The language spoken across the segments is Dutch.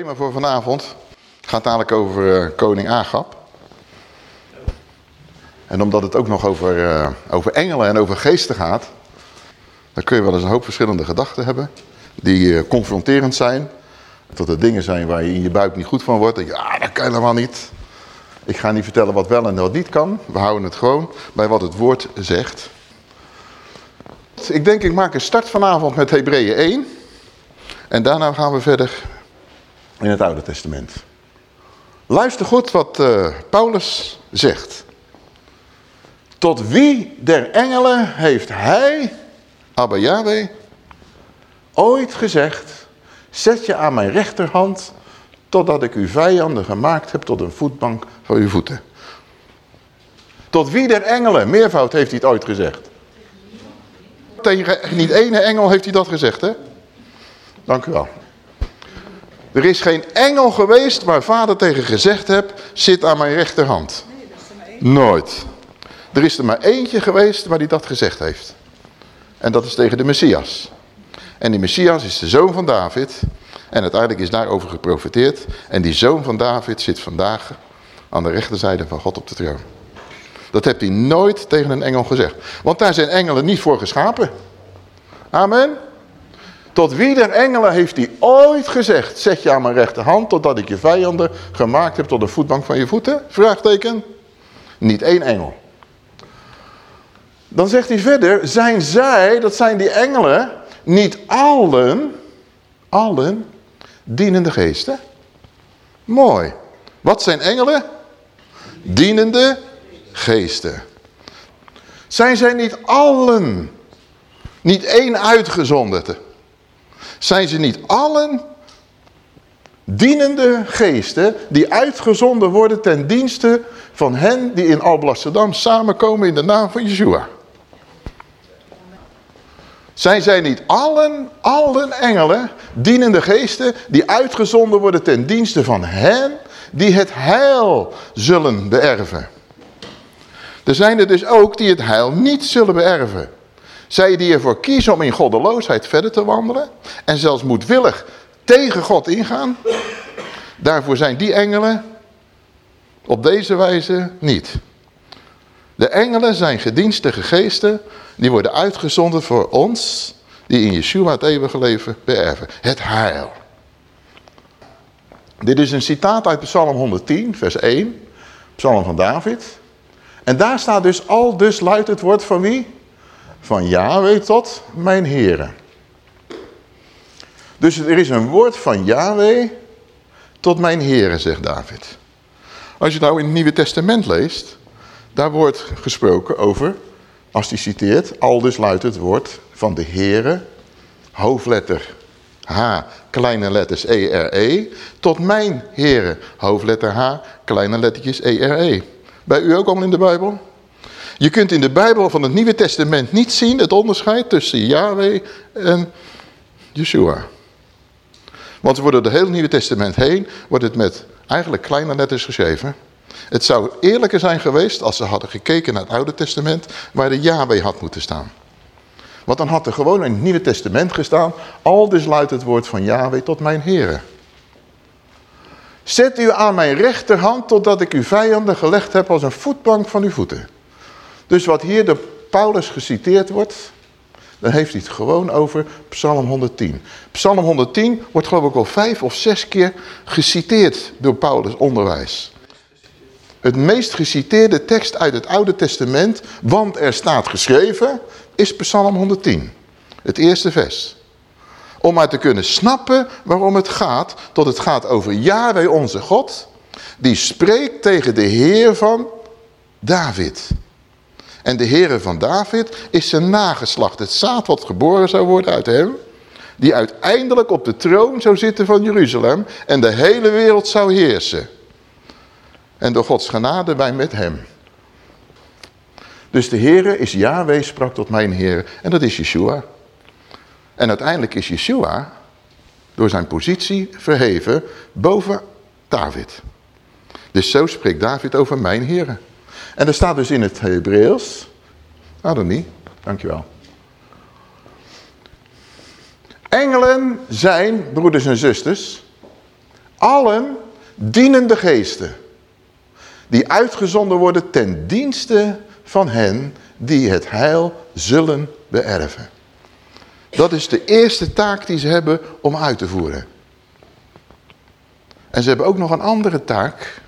thema voor vanavond gaat dadelijk over uh, koning Agap. En omdat het ook nog over, uh, over engelen en over geesten gaat... dan kun je wel eens een hoop verschillende gedachten hebben... die uh, confronterend zijn. Dat er dingen zijn waar je in je buik niet goed van wordt. Dat je, ah, dat kan helemaal niet. Ik ga niet vertellen wat wel en wat niet kan. We houden het gewoon bij wat het woord zegt. Ik denk ik maak een start vanavond met Hebreeën 1... En daarna gaan we verder in het Oude Testament. Luister goed wat uh, Paulus zegt. Tot wie der engelen heeft hij, Abba Yahweh, ooit gezegd... Zet je aan mijn rechterhand, totdat ik uw vijanden gemaakt heb tot een voetbank voor uw voeten. Tot wie der engelen, meervoud heeft hij het ooit gezegd. Tegen niet ene engel heeft hij dat gezegd, hè? Dank u wel. Er is geen engel geweest waar vader tegen gezegd hebt, zit aan mijn rechterhand. Nooit. Er is er maar eentje geweest waar hij dat gezegd heeft. En dat is tegen de Messias. En die Messias is de zoon van David. En uiteindelijk is daarover geprofiteerd. En die zoon van David zit vandaag aan de rechterzijde van God op de troon. Dat heeft hij nooit tegen een engel gezegd. Want daar zijn engelen niet voor geschapen. Amen. Tot wie der engelen heeft hij ooit gezegd, zet je aan mijn rechterhand totdat ik je vijanden gemaakt heb tot de voetbank van je voeten? Vraagteken. Niet één engel. Dan zegt hij verder, zijn zij, dat zijn die engelen, niet allen, allen, dienende geesten? Mooi. Wat zijn engelen? Dienende geesten. Zijn zij niet allen, niet één uitgezonderde? Zijn ze niet allen dienende geesten die uitgezonden worden ten dienste van hen die in Alblasserdam samenkomen in de naam van Yeshua? Zijn zij niet allen, allen engelen, dienende geesten die uitgezonden worden ten dienste van hen die het heil zullen beërven? Er zijn er dus ook die het heil niet zullen beërven. Zij die ervoor kiezen om in goddeloosheid verder te wandelen. En zelfs moedwillig tegen God ingaan. Daarvoor zijn die engelen op deze wijze niet. De engelen zijn gedienstige geesten. Die worden uitgezonden voor ons. Die in Yeshua het eeuwige leven beërven. Het heil. Dit is een citaat uit Psalm 110 vers 1. Psalm van David. En daar staat dus al dus luidt het woord van wie? Van Yahweh tot mijn heren. Dus er is een woord van Yahweh tot mijn heren, zegt David. Als je nou in het Nieuwe Testament leest, daar wordt gesproken over, als hij citeert, al dus luidt het woord van de heren, hoofdletter H, kleine letters E-R-E, -E, tot mijn heren, hoofdletter H, kleine lettertjes E-R-E. -E. Bij u ook al in de Bijbel? Je kunt in de Bijbel van het Nieuwe Testament niet zien het onderscheid tussen Yahweh en Yeshua. Want we worden het hele Nieuwe Testament heen, wordt het met eigenlijk kleine letters geschreven. Het zou eerlijker zijn geweest als ze hadden gekeken naar het Oude Testament, waar de Yahweh had moeten staan. Want dan had er gewoon in het Nieuwe Testament gestaan, al dus luidt het woord van Yahweh tot mijn heren. Zet u aan mijn rechterhand totdat ik uw vijanden gelegd heb als een voetbank van uw voeten. Dus wat hier door Paulus geciteerd wordt, dan heeft hij het gewoon over Psalm 110. Psalm 110 wordt geloof ik al vijf of zes keer geciteerd door Paulus onderwijs. Het meest geciteerde tekst uit het Oude Testament, want er staat geschreven, is Psalm 110. Het eerste vers. Om maar te kunnen snappen waarom het gaat, tot het gaat over Yahweh onze God, die spreekt tegen de Heer van David. En de Heere van David is zijn nageslacht. Het zaad wat geboren zou worden uit hem. Die uiteindelijk op de troon zou zitten van Jeruzalem. En de hele wereld zou heersen. En door Gods genade wij met hem. Dus de Heere is Yahweh, sprak tot mijn Heer. En dat is Yeshua. En uiteindelijk is Yeshua door zijn positie verheven boven David. Dus zo spreekt David over mijn Heer. En er staat dus in het Hebreeuws, Adonie, dankjewel. Engelen zijn, broeders en zusters, Allen dienende geesten. Die uitgezonden worden ten dienste van hen die het heil zullen beërven. Dat is de eerste taak die ze hebben om uit te voeren. En ze hebben ook nog een andere taak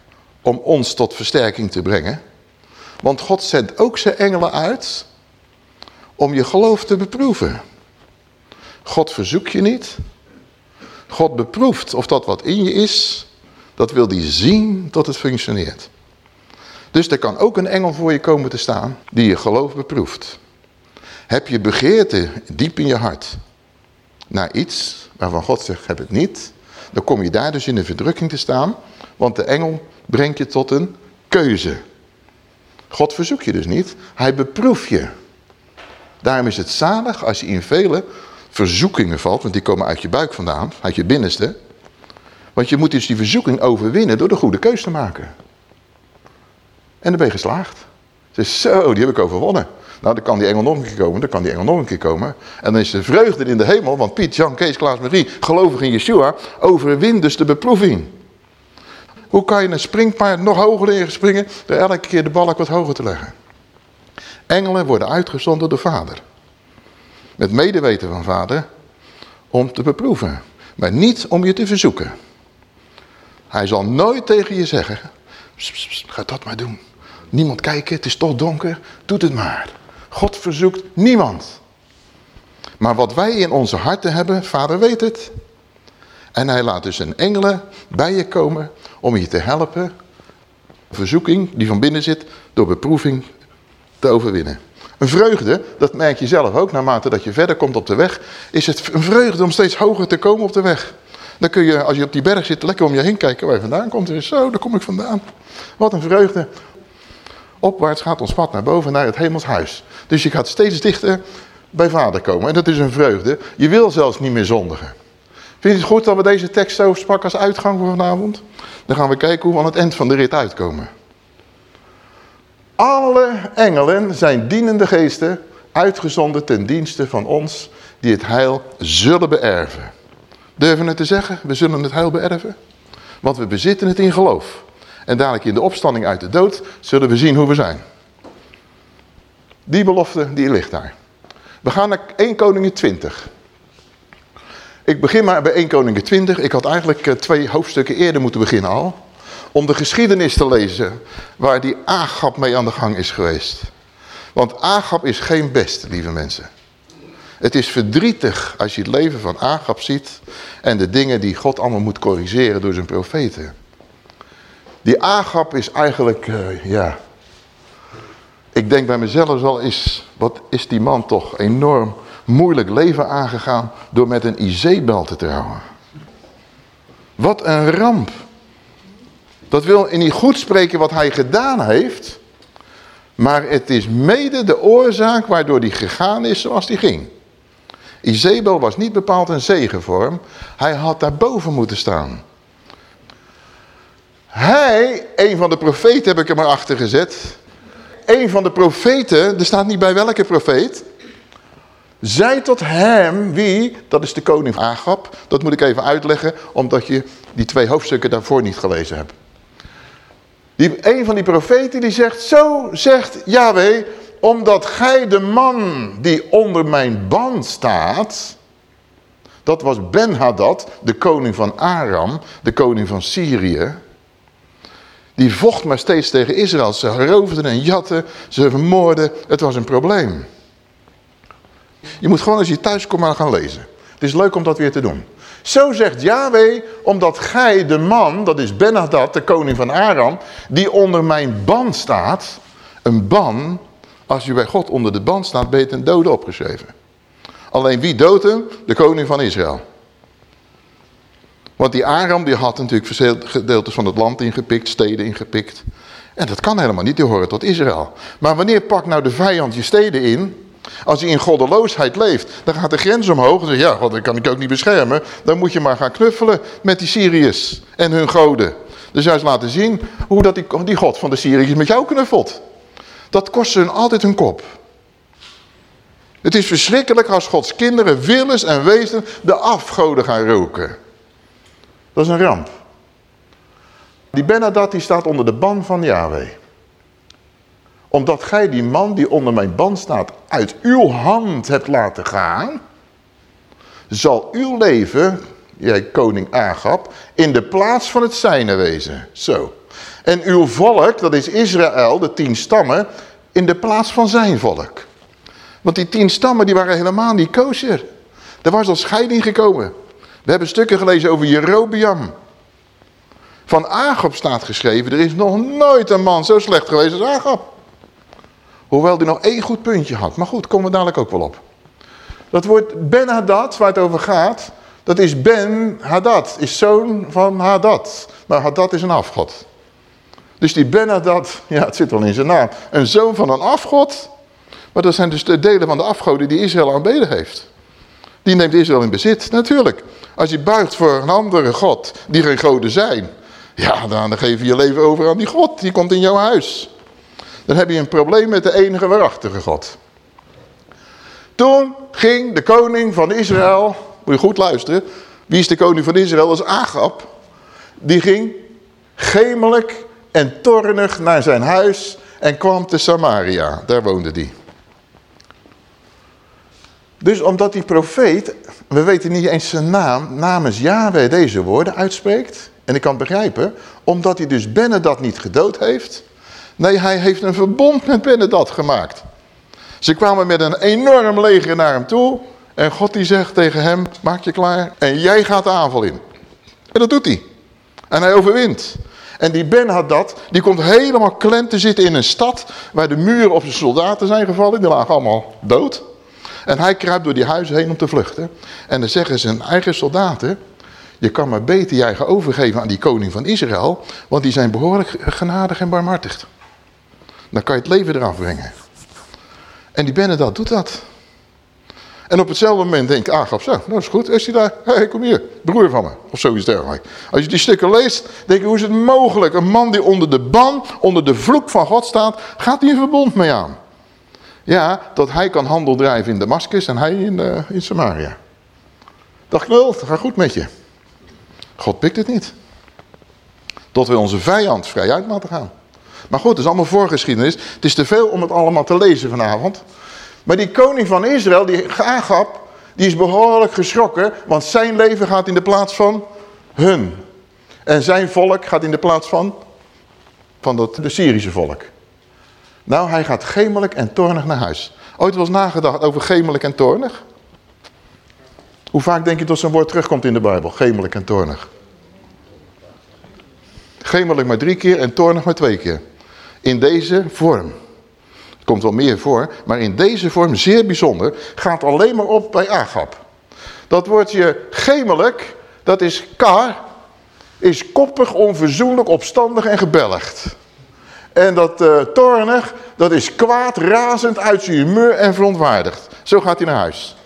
om ons tot versterking te brengen. Want God zendt ook zijn engelen uit om je geloof te beproeven. God verzoekt je niet. God beproeft of dat wat in je is, dat wil hij zien dat het functioneert. Dus er kan ook een engel voor je komen te staan die je geloof beproeft. Heb je begeerte diep in je hart naar iets waarvan God zegt, heb het niet, dan kom je daar dus in de verdrukking te staan, want de engel brengt je tot een keuze. God verzoekt je dus niet, hij beproeft je. Daarom is het zalig als je in vele verzoekingen valt, want die komen uit je buik vandaan, uit je binnenste. Want je moet dus die verzoeking overwinnen door de goede keus te maken. En dan ben je geslaagd. Zeg, zo, die heb ik overwonnen. Nou, dan kan die engel nog een keer komen, dan kan die engel nog een keer komen. En dan is de vreugde in de hemel, want Piet, Jan, Kees, Klaas, Marie, gelovig in Yeshua, overwint dus de beproeving. Hoe kan je een springpaard nog hoger leren springen, door elke keer de balk wat hoger te leggen? Engelen worden uitgezonden door vader. Met medeweten van vader, om te beproeven. Maar niet om je te verzoeken. Hij zal nooit tegen je zeggen, ga dat maar doen. Niemand kijken, het is toch donker, doe het maar. God verzoekt niemand. Maar wat wij in onze harten hebben, vader weet het. En hij laat dus een engelen bij je komen om je te helpen. Verzoeking die van binnen zit, door beproeving te overwinnen. Een vreugde, dat merk je zelf ook, naarmate dat je verder komt op de weg, is het een vreugde om steeds hoger te komen op de weg. Dan kun je, als je op die berg zit, lekker om je heen kijken waar je vandaan komt. En zo, daar kom ik vandaan. Wat een vreugde. Opwaarts gaat ons pad naar boven, naar het hemelshuis. Dus je gaat steeds dichter bij vader komen. En dat is een vreugde. Je wil zelfs niet meer zondigen. Vind je het goed dat we deze tekst zo sprak als uitgang voor vanavond? Dan gaan we kijken hoe we aan het eind van de rit uitkomen. Alle engelen zijn dienende geesten, uitgezonden ten dienste van ons, die het heil zullen beërven. Durven het te zeggen? We zullen het heil beërven? Want we bezitten het in geloof. En dadelijk in de opstanding uit de dood zullen we zien hoe we zijn. Die belofte, die ligt daar. We gaan naar 1 Koningen 20. Ik begin maar bij 1 Koningen 20. Ik had eigenlijk eh, twee hoofdstukken eerder moeten beginnen al. Om de geschiedenis te lezen waar die Agap mee aan de gang is geweest. Want Agap is geen best, lieve mensen. Het is verdrietig als je het leven van Agap ziet en de dingen die God allemaal moet corrigeren door zijn profeten. Die Agap is eigenlijk, uh, ja... Ik denk bij mezelf wel is, wat is die man toch enorm moeilijk leven aangegaan door met een Izebel te trouwen. Wat een ramp. Dat wil in niet goed spreken wat hij gedaan heeft. Maar het is mede de oorzaak waardoor hij gegaan is zoals hij ging. Izebel was niet bepaald een zegen voor hem. Hij had daarboven moeten staan. Hij, een van de profeten heb ik er maar achter gezet. Een van de profeten, er staat niet bij welke profeet. Zei tot hem, wie? Dat is de koning Agap. Dat moet ik even uitleggen, omdat je die twee hoofdstukken daarvoor niet gelezen hebt. Die, een van die profeten die zegt, zo zegt Yahweh, omdat gij de man die onder mijn band staat... Dat was Ben-Hadad, de koning van Aram, de koning van Syrië. Die vocht maar steeds tegen Israël. Ze roofden en jatten, ze vermoorden. Het was een probleem. Je moet gewoon als je thuis komt maar gaan lezen. Het is leuk om dat weer te doen. Zo zegt Yahweh, omdat gij de man, dat is Benadad, de koning van Aram, die onder mijn ban staat. Een ban, als je bij God onder de ban staat, ben je ten dode opgeschreven. Alleen wie doodt hem? De koning van Israël. Want die Aram die had natuurlijk gedeeltes van het land ingepikt, steden ingepikt. En dat kan helemaal niet, die horen tot Israël. Maar wanneer pakt nou de vijand je steden in? Als hij in goddeloosheid leeft, dan gaat de grens omhoog. Zegt, ja, dat kan ik ook niet beschermen. Dan moet je maar gaan knuffelen met die Syriërs en hun goden. Dus juist laten zien hoe dat die, God van de Syriërs met jou knuffelt. Dat kost hun altijd hun kop. Het is verschrikkelijk als Gods kinderen willens en wezen de afgoden gaan roken. Dat is een ramp. Die Benadad die staat onder de ban van Yahweh. Omdat gij die man die onder mijn ban staat uit uw hand hebt laten gaan, zal uw leven, jij koning Agab, in de plaats van het zijne wezen. Zo. En uw volk, dat is Israël, de tien stammen, in de plaats van zijn volk. Want die tien stammen die waren helemaal niet kosher. Er was al scheiding gekomen. We hebben stukken gelezen over Jerobiam. Van Agab staat geschreven, er is nog nooit een man zo slecht geweest als Agab. Hoewel hij nog één goed puntje had. Maar goed, komen we dadelijk ook wel op. Dat woord Ben Hadad, waar het over gaat, dat is Ben Hadad, is zoon van Hadad. Maar Hadad is een afgod. Dus die Ben Hadad, ja het zit wel in zijn naam, een zoon van een afgod. Maar dat zijn dus de delen van de afgoden die Israël aanbeden heeft. Die neemt Israël in bezit, natuurlijk. Als je buigt voor een andere god, die geen goden zijn. Ja, dan geef je je leven over aan die god, die komt in jouw huis. Dan heb je een probleem met de enige waarachtige god. Toen ging de koning van Israël, moet je goed luisteren. Wie is de koning van Israël? Dat is Agab. Die ging gemelijk en tornig naar zijn huis en kwam te Samaria. Daar woonde hij. Dus omdat die profeet, we weten niet eens zijn naam, namens Yahweh deze woorden uitspreekt. En ik kan begrijpen, omdat hij dus Benedat niet gedood heeft. Nee, hij heeft een verbond met Benedat gemaakt. Ze kwamen met een enorm leger naar hem toe. En God die zegt tegen hem, maak je klaar en jij gaat de aanval in. En dat doet hij. En hij overwint. En die Ben had dat, die komt helemaal klem te zitten in een stad waar de muren op zijn soldaten zijn gevallen. Die lagen allemaal dood. En hij kruipt door die huizen heen om te vluchten. En dan zeggen zijn eigen soldaten, je kan maar beter je eigen overgeven aan die koning van Israël, want die zijn behoorlijk genadig en barmhartig. Dan kan je het leven eraf brengen. En die Benedad doet dat. En op hetzelfde moment denkt Agab, zo, dat is goed. Is hij daar? Hé, hey, kom hier, broer van me. Of zoiets dergelijks. Als je die stukken leest, denk je, hoe is het mogelijk? Een man die onder de ban, onder de vloek van God staat, gaat die een verbond mee aan. Ja, dat hij kan handel drijven in Damascus en hij in, uh, in Samaria. Dag knul, het gaat goed met je. God pikt het niet. Tot we onze vijand vrij uit laten gaan. Maar goed, het is allemaal voorgeschiedenis. Het is te veel om het allemaal te lezen vanavond. Maar die koning van Israël, die Agab, die is behoorlijk geschrokken. Want zijn leven gaat in de plaats van hun. En zijn volk gaat in de plaats van, van dat, de Syrische volk. Nou, hij gaat gemelijk en toornig naar huis. Ooit eens nagedacht over gemelijk en toornig? Hoe vaak denk je dat zo'n woord terugkomt in de Bijbel? Gemelijk en toornig. Gemelijk maar drie keer en toornig maar twee keer. In deze vorm. Het komt wel meer voor, maar in deze vorm, zeer bijzonder, gaat alleen maar op bij Agap. Dat woordje gemelijk, dat is kar, is koppig, onverzoenlijk, opstandig en gebelligd. En dat uh, toornig, dat is kwaad, razend, uit zijn humeur en verontwaardigd. Zo gaat hij naar huis.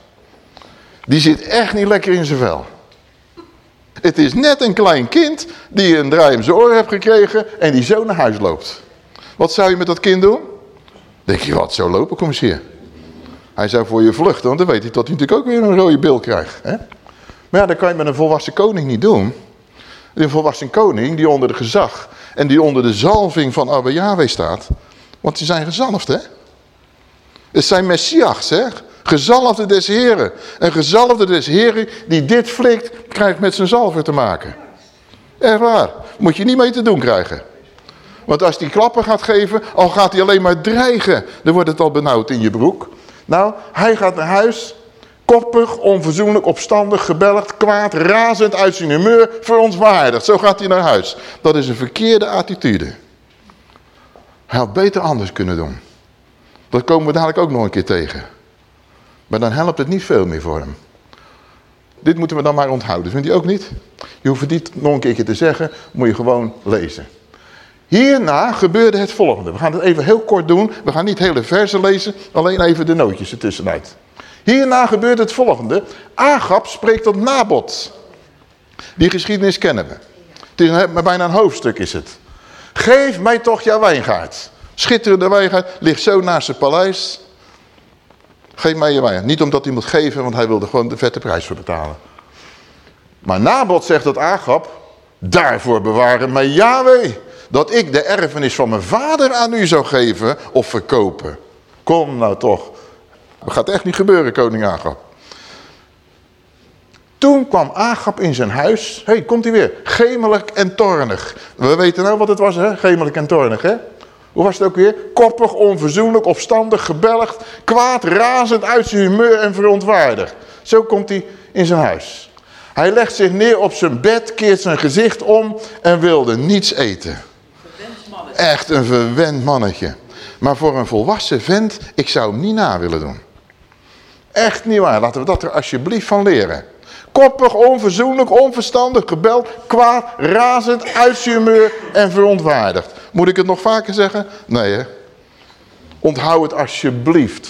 Die zit echt niet lekker in zijn vel. Het is net een klein kind die een draai om zijn oren heeft gekregen en die zo naar huis loopt. Wat zou je met dat kind doen? Denk je, wat, zo lopen, kom hier. Hij zou voor je vluchten, want dan weet hij dat hij natuurlijk ook weer een rode bil krijgt. Hè? Maar ja, dat kan je met een volwassen koning niet doen. Een volwassen koning die onder de gezag en die onder de zalving van Abba Yahweh staat. Want die zijn gezalfd, hè? Het zijn Messias, hè? Gezalfde des Heren. Een gezalfde des Heren die dit flikt, krijgt met zijn zalver te maken. Echt waar. Moet je niet mee te doen krijgen. Want als die klappen gaat geven, al gaat hij alleen maar dreigen. Dan wordt het al benauwd in je broek. Nou, hij gaat naar huis. Koppig, onverzoenlijk, opstandig, gebelgd, kwaad, razend uit zijn humeur, verontwaardigd. Zo gaat hij naar huis. Dat is een verkeerde attitude. Hij had beter anders kunnen doen. Dat komen we dadelijk ook nog een keer tegen. Maar dan helpt het niet veel meer voor hem. Dit moeten we dan maar onthouden, vind je ook niet? Je hoeft het niet nog een keer te zeggen, moet je gewoon lezen. Hierna gebeurde het volgende. We gaan het even heel kort doen. We gaan niet hele versen lezen, alleen even de nootjes ertussenuit. Hierna gebeurt het volgende. Agab spreekt tot Nabot. Die geschiedenis kennen we. Het is bijna een hoofdstuk is het. Geef mij toch jouw wijngaard. Schitterende wijngaard, ligt zo naast zijn paleis. Geef mij je wijngaard. Niet omdat hij moet geven, want hij wilde gewoon de vette prijs voor betalen. Maar Nabot zegt dat Agab, Daarvoor bewaren mij Yahweh. Dat ik de erfenis van mijn vader aan u zou geven of verkopen. Kom nou toch. Dat gaat echt niet gebeuren, koning Agap. Toen kwam Agap in zijn huis. Hé, hey, komt hij weer. Gemelijk en toornig. We weten nou wat het was, hè? Gemelijk en toornig, hè? Hoe was het ook weer? Koppig, onverzoenlijk, opstandig, gebelgd, kwaad, razend, uit zijn humeur en verontwaardigd. Zo komt hij in zijn huis. Hij legt zich neer op zijn bed, keert zijn gezicht om en wilde niets eten. Echt een verwend mannetje. Maar voor een volwassen vent, ik zou hem niet na willen doen. Echt niet waar. Laten we dat er alsjeblieft van leren. Koppig, onverzoenlijk, onverstandig, gebeld, kwaad, razend, uit zijn humeur en verontwaardigd. Moet ik het nog vaker zeggen? Nee hè. Onthoud het alsjeblieft.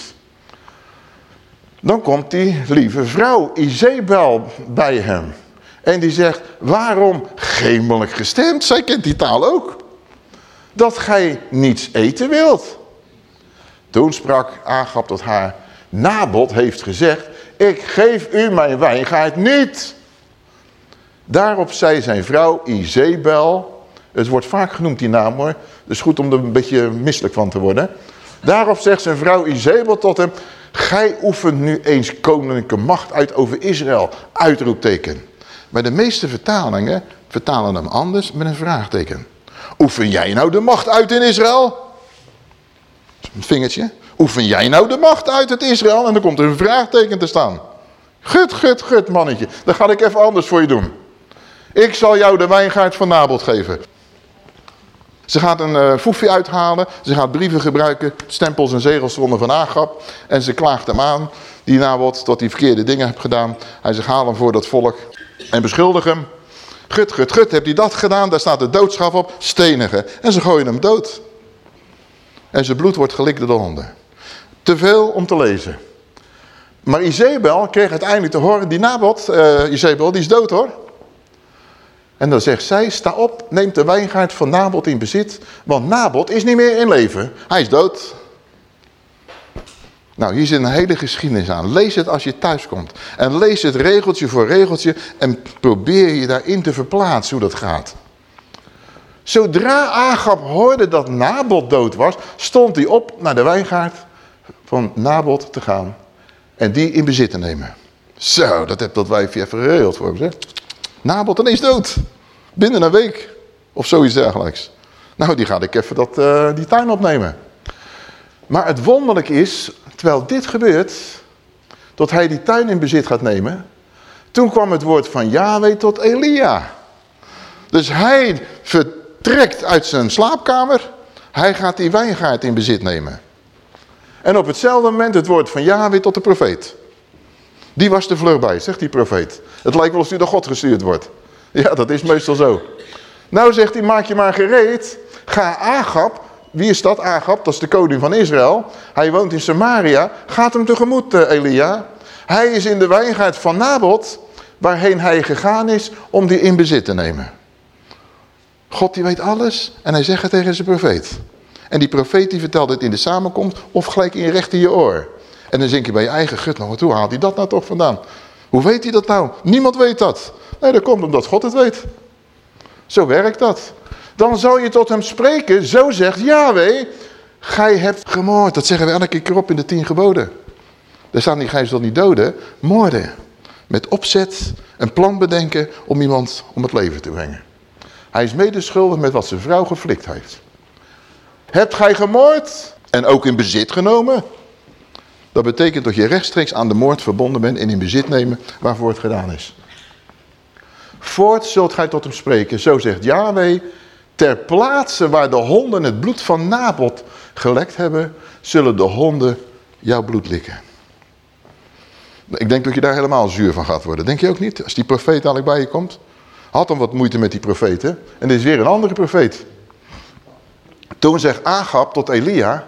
Dan komt die lieve vrouw Izebel bij hem. En die zegt, waarom gemelijk gestemd? Zij kent die taal ook. Dat gij niets eten wilt. Toen sprak Agap tot haar, Nabot heeft gezegd, ik geef u mijn wijngaard niet. Daarop zei zijn vrouw Izebel, het wordt vaak genoemd die naam hoor, dus goed om er een beetje misselijk van te worden. Daarop zegt zijn vrouw Izebel tot hem, gij oefent nu eens koninklijke macht uit over Israël, uitroepteken. Maar de meeste vertalingen vertalen hem anders met een vraagteken. Oefen jij nou de macht uit in Israël? Een vingertje. Oefen jij nou de macht uit het Israël? En dan komt er een vraagteken te staan. Gut, gut, gut, mannetje. Dan ga ik even anders voor je doen. Ik zal jou de wijngaard van Nabot geven. Ze gaat een uh, foefje uithalen. Ze gaat brieven gebruiken. Stempels en zegels eronder van Agap. En ze klaagt hem aan. Die Nabot dat hij verkeerde dingen heeft gedaan. Hij zegt haal hem voor dat volk. En beschuldig hem. Gut, gut, gut. Heb hij dat gedaan? Daar staat de doodschap op. Stenigen. En ze gooien hem dood. En zijn bloed wordt gelikt door de honden. Te veel om te lezen. Maar Izebel kreeg uiteindelijk te horen, die Nabot, uh, die is dood hoor. En dan zegt zij, sta op, neem de wijngaard van Nabot in bezit, want Nabot is niet meer in leven. Hij is dood. Nou, hier zit een hele geschiedenis aan. Lees het als je thuis komt. En lees het regeltje voor regeltje en probeer je daarin te verplaatsen hoe dat gaat. Zodra Agap hoorde dat Nabot dood was, stond hij op naar de wijngaard van Nabot te gaan en die in bezit te nemen. Zo, dat heb dat wijfje even geregeld voor hem, zeg. Nabot ineens dood. Binnen een week. Of zoiets dergelijks. Nou, die ga ik even dat, uh, die tuin opnemen. Maar het wonderlijk is, terwijl dit gebeurt, dat hij die tuin in bezit gaat nemen. Toen kwam het woord van Yahweh tot Elia. Dus hij vertrekt uit zijn slaapkamer. Hij gaat die wijngaard in bezit nemen. En op hetzelfde moment het woord van Yahweh tot de profeet. Die was er vlug bij, zegt die profeet. Het lijkt wel of u door God gestuurd wordt. Ja, dat is meestal zo. Nou zegt hij, maak je maar gereed. Ga Agap, wie is dat Agap? Dat is de koning van Israël. Hij woont in Samaria. Gaat hem tegemoet, eh, Elia. Hij is in de wijngaard van Nabot, waarheen hij gegaan is om die in bezit te nemen. God die weet alles en hij zegt het tegen zijn profeet. En die profeet die vertelt het in de samenkomst of gelijk in recht in je oor. En dan denk je bij je eigen gut, nou hoe haalt hij dat nou toch vandaan? Hoe weet hij dat nou? Niemand weet dat. Nee, dat komt omdat God het weet. Zo werkt dat. Dan zal je tot hem spreken, zo zegt Yahweh, gij hebt gemoord. Dat zeggen we elke keer op in de tien geboden. Daar staat niet, gij zult niet doden, moorden. Met opzet, een plan bedenken om iemand om het leven te brengen. Hij is medeschuldig met wat zijn vrouw geflikt heeft. Hebt gij gemoord en ook in bezit genomen? Dat betekent dat je rechtstreeks aan de moord verbonden bent en in bezit nemen waarvoor het gedaan is. Voort zult gij tot hem spreken, zo zegt Yahweh, ter plaatse waar de honden het bloed van Nabot gelekt hebben, zullen de honden jouw bloed likken. Ik denk dat je daar helemaal zuur van gaat worden. Denk je ook niet? Als die profeet eigenlijk bij je komt. Had dan wat moeite met die profeten. En er is weer een andere profeet. Toen zegt Agap tot Elia,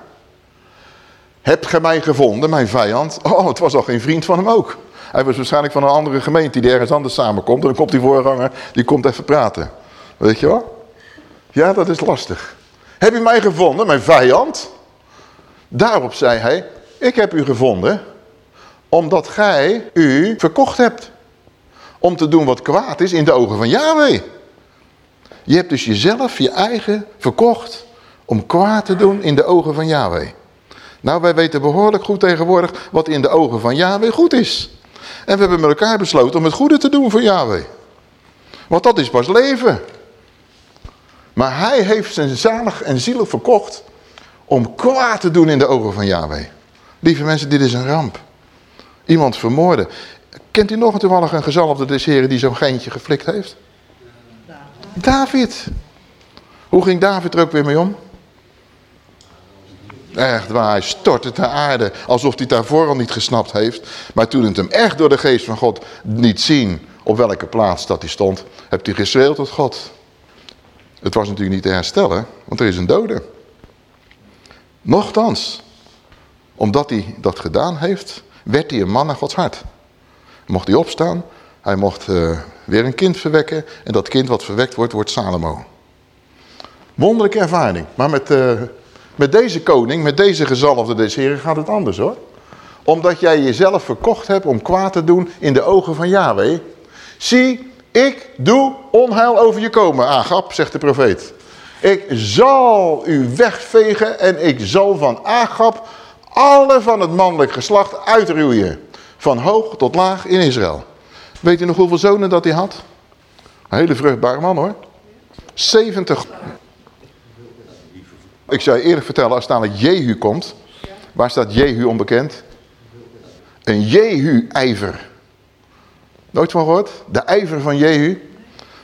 hebt gij mij gevonden, mijn vijand? Oh, het was al geen vriend van hem ook. Hij was waarschijnlijk van een andere gemeente die ergens anders samenkomt. En dan komt die voorganger, die komt even praten. Weet je wel? Ja, dat is lastig. Heb je mij gevonden, mijn vijand? Daarop zei hij, ik heb u gevonden omdat gij u verkocht hebt. Om te doen wat kwaad is in de ogen van Yahweh. Je hebt dus jezelf, je eigen, verkocht om kwaad te doen in de ogen van Yahweh. Nou, wij weten behoorlijk goed tegenwoordig wat in de ogen van Yahweh goed is. En we hebben met elkaar besloten om het goede te doen voor Yahweh. Want dat is pas leven. Maar hij heeft zijn zalig en zielig verkocht om kwaad te doen in de ogen van Yahweh. Lieve mensen, dit is een ramp. Iemand vermoorden. Kent u nog een toevallig een gezalfde des heren die zo'n geintje geflikt heeft? David. Hoe ging David er ook weer mee om? Echt waar, hij stortte ter aarde. Alsof hij daarvoor al niet gesnapt heeft. Maar toen het hem echt door de geest van God niet zien op welke plaats dat hij stond, hebt hij geschreeuwd tot God. Het was natuurlijk niet te herstellen, want er is een dode. Nochtans, omdat hij dat gedaan heeft, werd hij een man naar Gods hart. Mocht hij opstaan, hij mocht uh, weer een kind verwekken. En dat kind wat verwekt wordt, wordt Salomo. Wonderlijke ervaring. Maar met, uh, met deze koning, met deze gezalfde des heren gaat het anders hoor. Omdat jij jezelf verkocht hebt om kwaad te doen in de ogen van Yahweh. Zie, ik doe onheil over je komen, Agap, zegt de profeet. Ik zal u wegvegen en ik zal van Agap alle van het mannelijk geslacht uitroeien. Van hoog tot laag in Israël. Weet u nog hoeveel zonen dat hij had? Een hele vruchtbare man hoor. 70. Ik zou je eerlijk vertellen, als dadelijk Jehu komt. Waar staat Jehu onbekend? Een Jehu-ijver. Nooit van gehoord? De ijver van Jehu.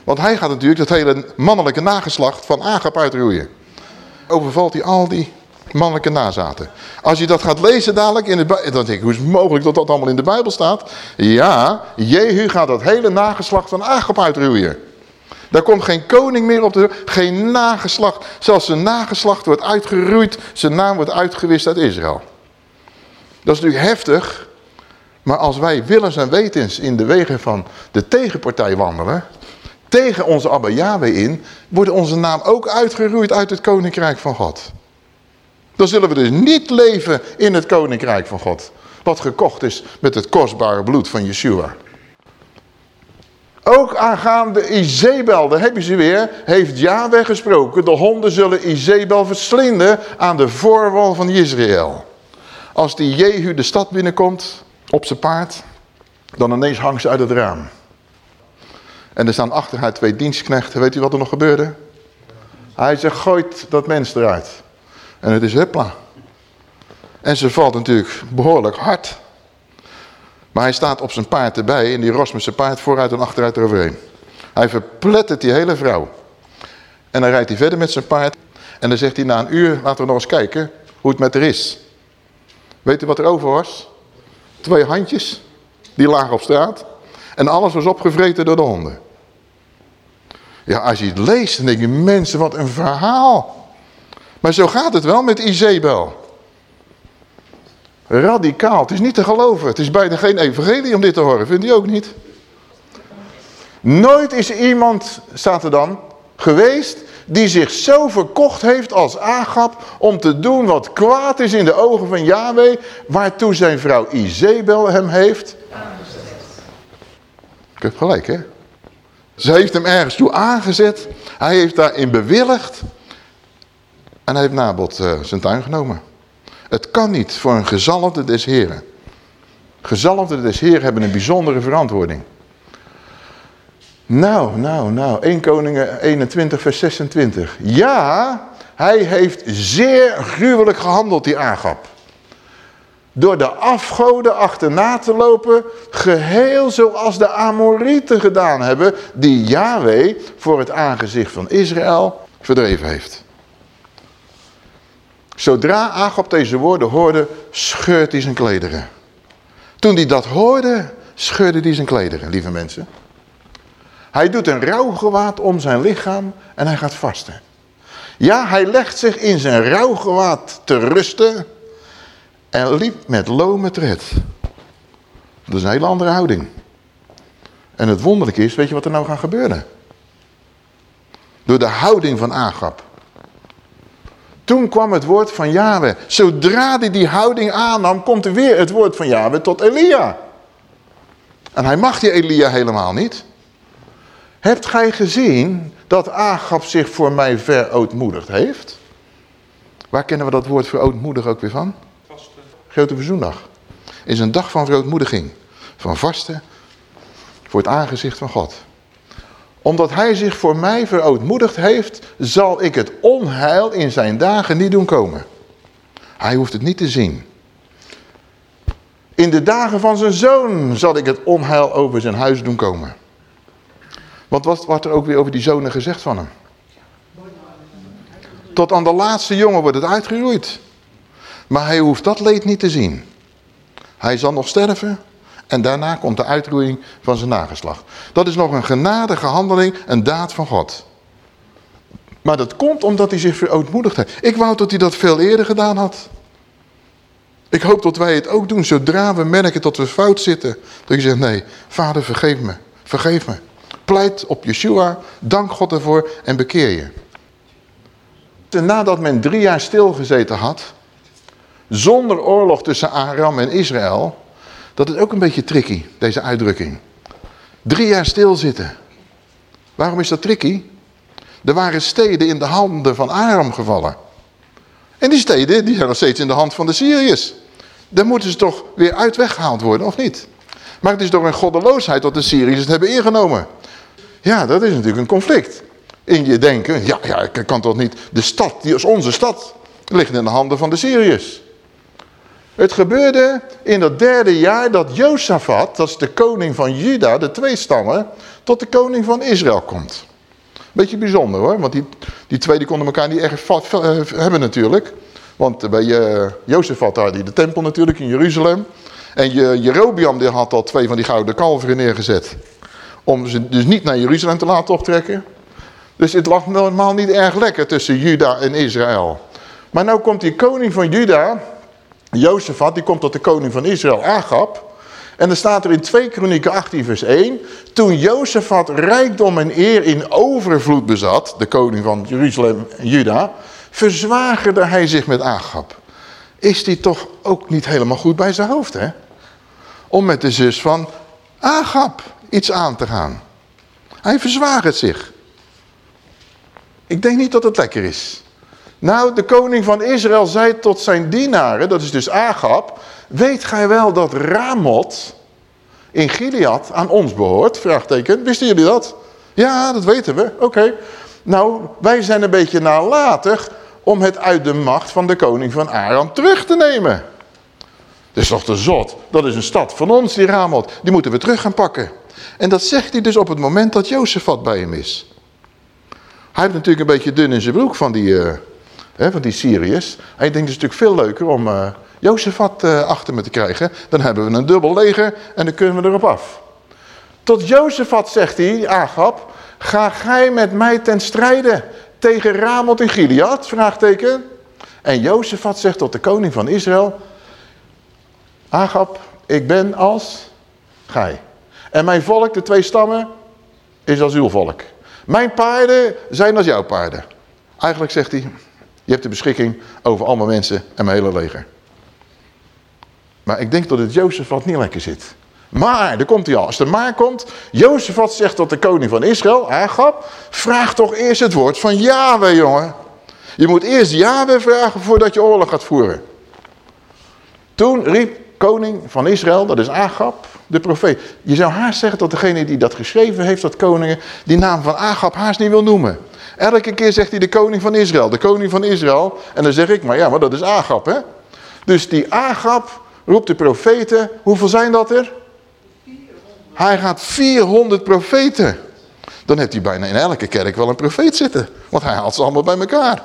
Want hij gaat natuurlijk dat hele mannelijke nageslacht van Agap uitroeien. Overvalt hij al die mannelijke nazaten. Als je dat gaat lezen dadelijk, in de dan denk ik, hoe is het mogelijk dat dat allemaal in de Bijbel staat? Ja, Jehu gaat dat hele nageslacht van Agap uitroeien. Daar komt geen koning meer op de geen nageslacht. Zelfs zijn nageslacht wordt uitgeroeid, zijn naam wordt uitgewist uit Israël. Dat is natuurlijk heftig, maar als wij willens en wetens in de wegen van de tegenpartij wandelen, tegen onze Abba Yahweh in, wordt onze naam ook uitgeroeid uit het koninkrijk van God. Dan zullen we dus niet leven in het koninkrijk van God. Wat gekocht is met het kostbare bloed van Yeshua. Ook aangaande Izebel, daar heb ze weer, heeft Yahweh gesproken. De honden zullen Izebel verslinden aan de voorwal van Israël. Als die Jehu de stad binnenkomt op zijn paard, dan ineens hangt ze uit het raam. En er staan achter haar twee dienstknechten. Weet u wat er nog gebeurde? Hij zegt, gooit dat mens eruit. En het is hupla. En ze valt natuurlijk behoorlijk hard. Maar hij staat op zijn paard erbij en die rost met zijn paard vooruit en achteruit eroverheen. Hij verplettert die hele vrouw. En dan rijdt hij verder met zijn paard. En dan zegt hij na een uur, laten we nog eens kijken hoe het met haar is. Weet u wat er over was? Twee handjes, die lagen op straat. En alles was opgevreten door de honden. Ja, als je het leest, dan denk je, mensen, wat een verhaal. Maar zo gaat het wel met Izebel. Radicaal, het is niet te geloven. Het is bijna geen evangelie om dit te horen, vindt u ook niet? Nooit is iemand, staat er dan, geweest die zich zo verkocht heeft als Agap om te doen wat kwaad is in de ogen van Yahweh, waartoe zijn vrouw Izebel hem heeft. Ik heb gelijk, hè? Ze heeft hem ergens toe aangezet. Hij heeft daarin bewilligd. En hij heeft Nabot uh, zijn tuin genomen. Het kan niet voor een gezalfde des heren. Gezalfde des heren hebben een bijzondere verantwoording. Nou, nou, nou. 1 Koningen 21 vers 26. Ja, hij heeft zeer gruwelijk gehandeld, die Agap. Door de afgoden achterna te lopen, geheel zoals de Amorieten gedaan hebben, die Yahweh voor het aangezicht van Israël verdreven heeft. Zodra Agap deze woorden hoorde, scheurt hij zijn klederen. Toen hij dat hoorde, scheurde hij zijn klederen, lieve mensen. Hij doet een rouwgewaad om zijn lichaam en hij gaat vasten. Ja, hij legt zich in zijn rouwgewaad te rusten en liep met lome tred. Dat is een hele andere houding. En het wonderlijke is, weet je wat er nou gaat gebeuren? Door de houding van Agap. Toen kwam het woord van Yahweh. Zodra hij die houding aannam, komt er weer het woord van Yahweh tot Elia. En hij mag die Elia helemaal niet. Hebt gij gezien dat Agap zich voor mij verootmoedigd heeft? Waar kennen we dat woord verootmoedig ook weer van? Vasten. Grote Verzoendag. Is een dag van verootmoediging. Van vasten voor het aangezicht van God. Omdat hij zich voor mij verootmoedigd heeft, zal ik het onheil in zijn dagen niet doen komen. Hij hoeft het niet te zien. In de dagen van zijn zoon zal ik het onheil over zijn huis doen komen. Want wat wordt er ook weer over die zonen gezegd van hem? Tot aan de laatste jongen wordt het uitgeroeid. Maar hij hoeft dat leed niet te zien. Hij zal nog sterven en daarna komt de uitroeiing van zijn nageslacht. Dat is nog een genadige handeling, een daad van God. Maar dat komt omdat hij zich verootmoedigd heeft. Ik wou dat hij dat veel eerder gedaan had. Ik hoop dat wij het ook doen, zodra we merken dat we fout zitten. Dat je zegt, nee, vader vergeef me, vergeef me. Pleit op Yeshua, dank God ervoor en bekeer je. En nadat men drie jaar stilgezeten had, zonder oorlog tussen Aram en Israël, dat is ook een beetje tricky, deze uitdrukking. Drie jaar stilzitten. Waarom is dat tricky? Er waren steden in de handen van Aram gevallen. En die steden die zijn nog steeds in de hand van de Syriërs. Daar moeten ze toch weer uit weggehaald worden, of niet? Maar het is door een goddeloosheid dat de Syriërs het hebben ingenomen. Ja, dat is natuurlijk een conflict. In je denken, ja, ja, ik kan toch niet... De stad, die is onze stad, ligt in de handen van de Syriërs. Het gebeurde in dat derde jaar dat Jozefat, dat is de koning van Juda, de twee stammen, tot de koning van Israël komt. Beetje bijzonder hoor, want die, die twee die konden elkaar niet erg uh, hebben natuurlijk. Want bij uh, Jozefat had hij de tempel natuurlijk in Jeruzalem. En je, Jerobiam die had al twee van die gouden kalveren neergezet. Om ze dus niet naar Jeruzalem te laten optrekken. Dus het lag normaal niet erg lekker tussen Juda en Israël. Maar nou komt die koning van Juda, Jozefat, die komt tot de koning van Israël, Agab. En dan staat er in 2 Kronieken 18 vers 1. Toen Jozefat rijkdom en eer in overvloed bezat, de koning van Jeruzalem en Juda, verzwagerde hij zich met Agab. Is die toch ook niet helemaal goed bij zijn hoofd, hè? Om met de zus van Agab iets aan te gaan. Hij verzwagert zich. Ik denk niet dat het lekker is. Nou, de koning van Israël zei tot zijn dienaren, dat is dus Agab... Weet gij wel dat Ramot in Gilead aan ons behoort? Vraagteken. Wisten jullie dat? Ja, dat weten we. Oké. Nou, wij zijn een beetje nalatig om het uit de macht van de koning van Aram terug te nemen. Dat is toch te zot? Dat is een stad van ons, die Ramot. Die moeten we terug gaan pakken. En dat zegt hij dus op het moment dat Jozefat bij hem is. Hij heeft natuurlijk een beetje dun in zijn broek van die, uh, hè, van die Syriërs. Hij denkt het is natuurlijk veel leuker om uh, Jozefat uh, achter me te krijgen. Dan hebben we een dubbel leger en dan kunnen we erop af. Tot Jozefat zegt hij, Agab, ga gij met mij ten strijde tegen Ramot in Gilead? Vraagteken. En Jozefat zegt tot de koning van Israël, Agab, ik ben als gij. En mijn volk, de twee stammen, is als uw volk. Mijn paarden zijn als jouw paarden. Eigenlijk zegt hij, je hebt de beschikking over allemaal mensen en mijn hele leger. Maar ik denk dat het Jozefat niet lekker zit. Maar, daar komt hij al. Als er maar komt, Jozefat zegt tot de koning van Israël, Agab, vraag toch eerst het woord van Yahweh, jongen. Je moet eerst Yahweh vragen voordat je oorlog gaat voeren. Toen riep koning van Israël, dat is Agab, de profeet. Je zou haast zeggen dat degene die dat geschreven heeft, dat koningen, die naam van Agab haast niet wil noemen. Elke keer zegt hij de koning van Israël, de koning van Israël. En dan zeg ik, maar ja, maar dat is Agab, hè. Dus die Agab roept de profeten, hoeveel zijn dat er? 400. Hij gaat 400 profeten. Dan heeft hij bijna in elke kerk wel een profeet zitten. Want hij haalt ze allemaal bij elkaar.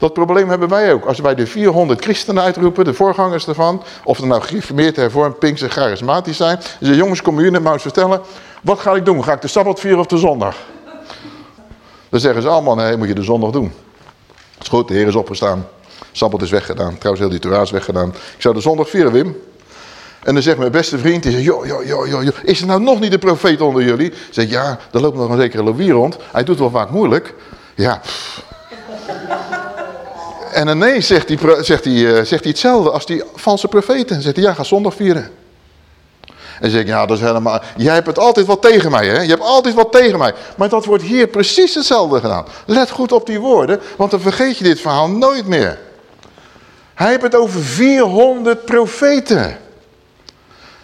Dat probleem hebben wij ook. Als wij de 400 christenen uitroepen, de voorgangers ervan, of er nou gereformeerd, hervormd, pinks en charismatisch zijn. Ze zeggen, jongens, kom jullie maar eens vertellen, wat ga ik doen? Ga ik de Sabbat vieren of de zondag? Dan zeggen ze allemaal, nee, moet je de zondag doen. Het is goed, de Heer is opgestaan. Sabbat is weggedaan. Trouwens, heel die Torah is weggedaan. Ik zou de zondag vieren, Wim. En dan zegt mijn beste vriend, die joh, is er nou nog niet een profeet onder jullie? Zegt, ja, er loopt nog een zekere Louis rond. Hij doet wel vaak moeilijk. Ja, en dan nee, zegt hij, zegt, hij, eh, zegt hetzelfde als die valse profeten. Zegt hij, ja, ga zondag vieren. En zeg ik, ja, dat is helemaal... Jij hebt het altijd wat tegen mij, hè? Je hebt altijd wat tegen mij. Maar dat wordt hier precies hetzelfde gedaan. Let goed op die woorden, want dan vergeet je dit verhaal nooit meer. Hij heeft het over 400 profeten.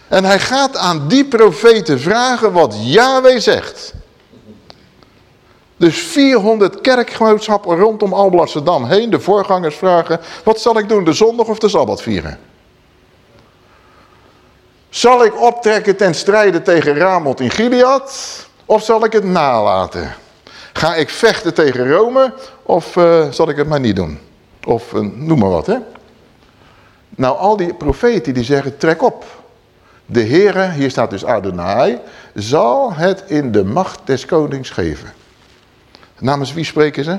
En hij gaat aan die profeten vragen wat Yahweh zegt. Dus 400 kerkgenootschappen rondom Alblasserdam heen. De voorgangers vragen, wat zal ik doen, de zondag of de Sabbat vieren? Zal ik optrekken ten strijde tegen Ramot in Gilead? Of zal ik het nalaten? Ga ik vechten tegen Rome? Of uh, zal ik het maar niet doen? Of uh, noem maar wat, hè? Nou, al die profeten die zeggen, trek op. De Heere, hier staat dus Adonai, zal het in de macht des konings geven. Namens wie spreken ze?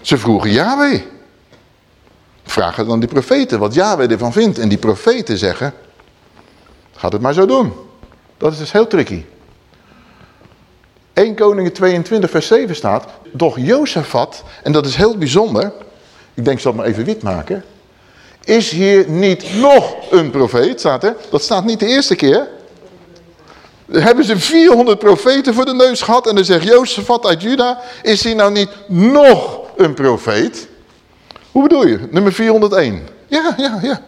Ze vroegen Yahweh. Vragen dan die profeten wat Yahweh ervan vindt. En die profeten zeggen, gaat het maar zo doen. Dat is dus heel tricky. 1 Koningen 22 vers 7 staat, doch Jozefat, en dat is heel bijzonder, ik denk ik zal het maar even wit maken, is hier niet nog een profeet, staat. Dat staat niet de eerste keer. Hebben ze 400 profeten voor de neus gehad en dan zegt Jozefat uit Juda, is hier nou niet nog een profeet? Hoe bedoel je? Nummer 401. Ja, ja, ja.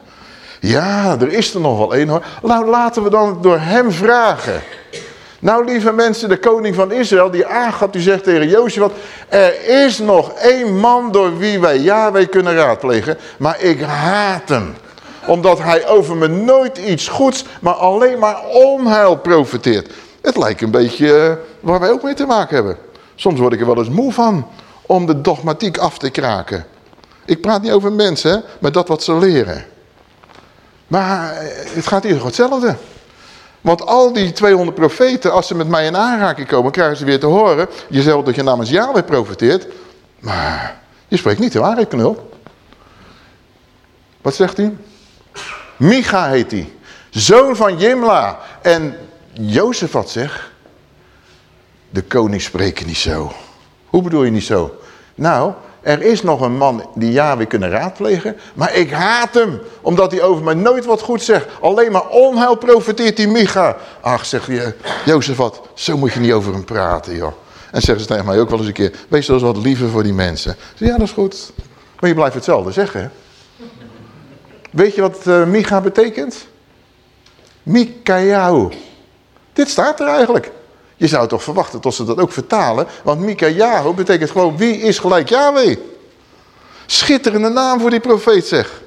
Ja, er is er nog wel één hoor. Nou, laten we dan door hem vragen. Nou, lieve mensen, de koning van Israël, die aangaf, die zegt tegen Jozef, er is nog één man door wie wij Yahweh kunnen raadplegen, maar ik haat hem. Omdat hij over me nooit iets goeds, maar alleen maar onheil profiteert. Het lijkt een beetje uh, waar wij ook mee te maken hebben. Soms word ik er wel eens moe van om de dogmatiek af te kraken. Ik praat niet over mensen, maar dat wat ze leren. Maar eh, het gaat hier hetzelfde. Want al die 200 profeten, als ze met mij in aanraking komen, krijgen ze weer te horen. Je zegt dat je namens Yahweh profeteert. Maar je spreekt niet de waarheid, knul. Wat zegt hij? Micha heet hij. Zoon van Jimla. En Jozef zegt. De koning spreken niet zo. Hoe bedoel je niet zo? Nou, er is nog een man die Yahweh kunnen raadplegen, maar ik haat hem, omdat hij over mij nooit wat goed zegt. Alleen maar onheil profiteert die Micha. Ach, zeg je, Jozef zo moet je niet over hem praten, joh. En zeggen ze tegen mij ook wel eens een keer, wees dus wat liever voor die mensen. Zeg, ja, dat is goed. Maar je blijft hetzelfde zeggen, hè? Weet je wat uh, Micha betekent? Mikayahu. Dit staat er eigenlijk. Je zou toch verwachten tot ze dat ook vertalen. Want Mikayahu betekent gewoon wie is gelijk Yahweh. Schitterende naam voor die profeet zeg.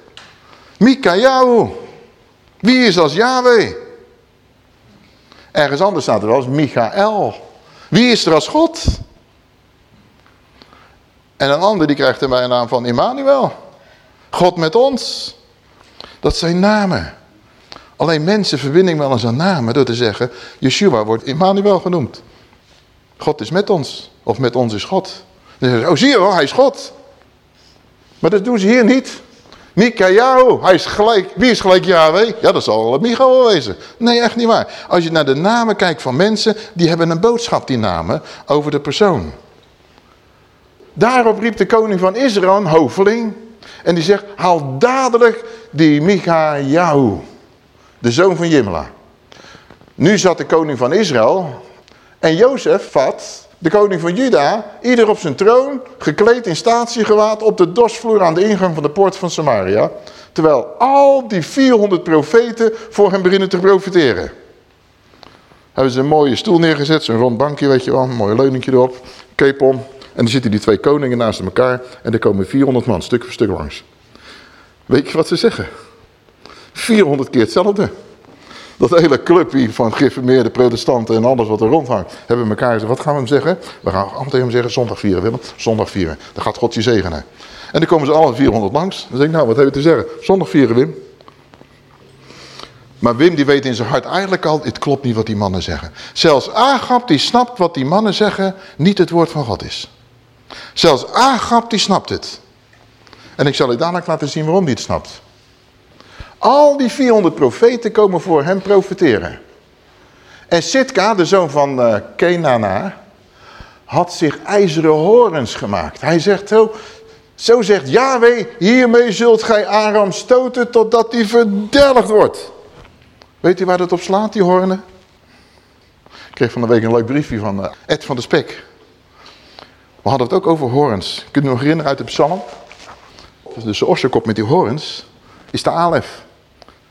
Mikayahu. Wie is als Yahweh? Ergens anders staat er als Michael. Wie is er als God? En een ander die krijgt er naam van Immanuel. God met ons. Dat zijn namen. Alleen mensen verbinden wel eens aan namen door te zeggen, Yeshua wordt Immanuel genoemd. God is met ons. Of met ons is God. Dan zeggen ze, oh zie je wel, hij is God. Maar dat doen ze hier niet. Mikayahu, hij is gelijk, wie is gelijk Yahweh? Ja, dat zal Michael wezen. Nee, echt niet waar. Als je naar de namen kijkt van mensen, die hebben een boodschap, die namen, over de persoon. Daarop riep de koning van Israël, hoveling, en die zegt, haal dadelijk die Mikayahu de zoon van Jimla. Nu zat de koning van Israël en Jozef vat, de koning van Juda, ieder op zijn troon, gekleed in statiegewaad op de dorsvloer aan de ingang van de poort van Samaria. Terwijl al die 400 profeten voor hem beginnen te profiteren. Hebben ze een mooie stoel neergezet, zo'n rond bankje, weet je wel, een mooi leuningje erop, cape om. En dan zitten die twee koningen naast elkaar en er komen 400 man, stuk voor stuk langs. Weet je wat ze zeggen? 400 keer hetzelfde. Dat hele clubje van geïnformeerde protestanten en alles wat er rondhangt, hebben elkaar gezegd, wat gaan we hem zeggen? We gaan allemaal tegen hem zeggen, zondag vieren Willem, zondag vieren. Dan gaat God je zegenen. En dan komen ze alle 400 langs. Dan zeg ik, nou wat heb je te zeggen? Zondag vieren Wim. Maar Wim die weet in zijn hart eigenlijk al, het klopt niet wat die mannen zeggen. Zelfs Agap die snapt wat die mannen zeggen, niet het woord van God is. Zelfs Agap die snapt het. En ik zal je dadelijk laten zien waarom hij het snapt. Al die 400 profeten komen voor hem profeteren. En Sitka, de zoon van uh, Kenana, had zich ijzeren horens gemaakt. Hij zegt zo, zegt Yahweh, hiermee zult gij Aram stoten totdat hij verdelgd wordt. Weet u waar dat op slaat, die hoornen? Ik kreeg van de week een leuk briefje van eh, Ed van de Spek. We hadden het ook over horens. Kunt u nog herinneren uit de psalm? Dus de osserkop met die horens is de alef.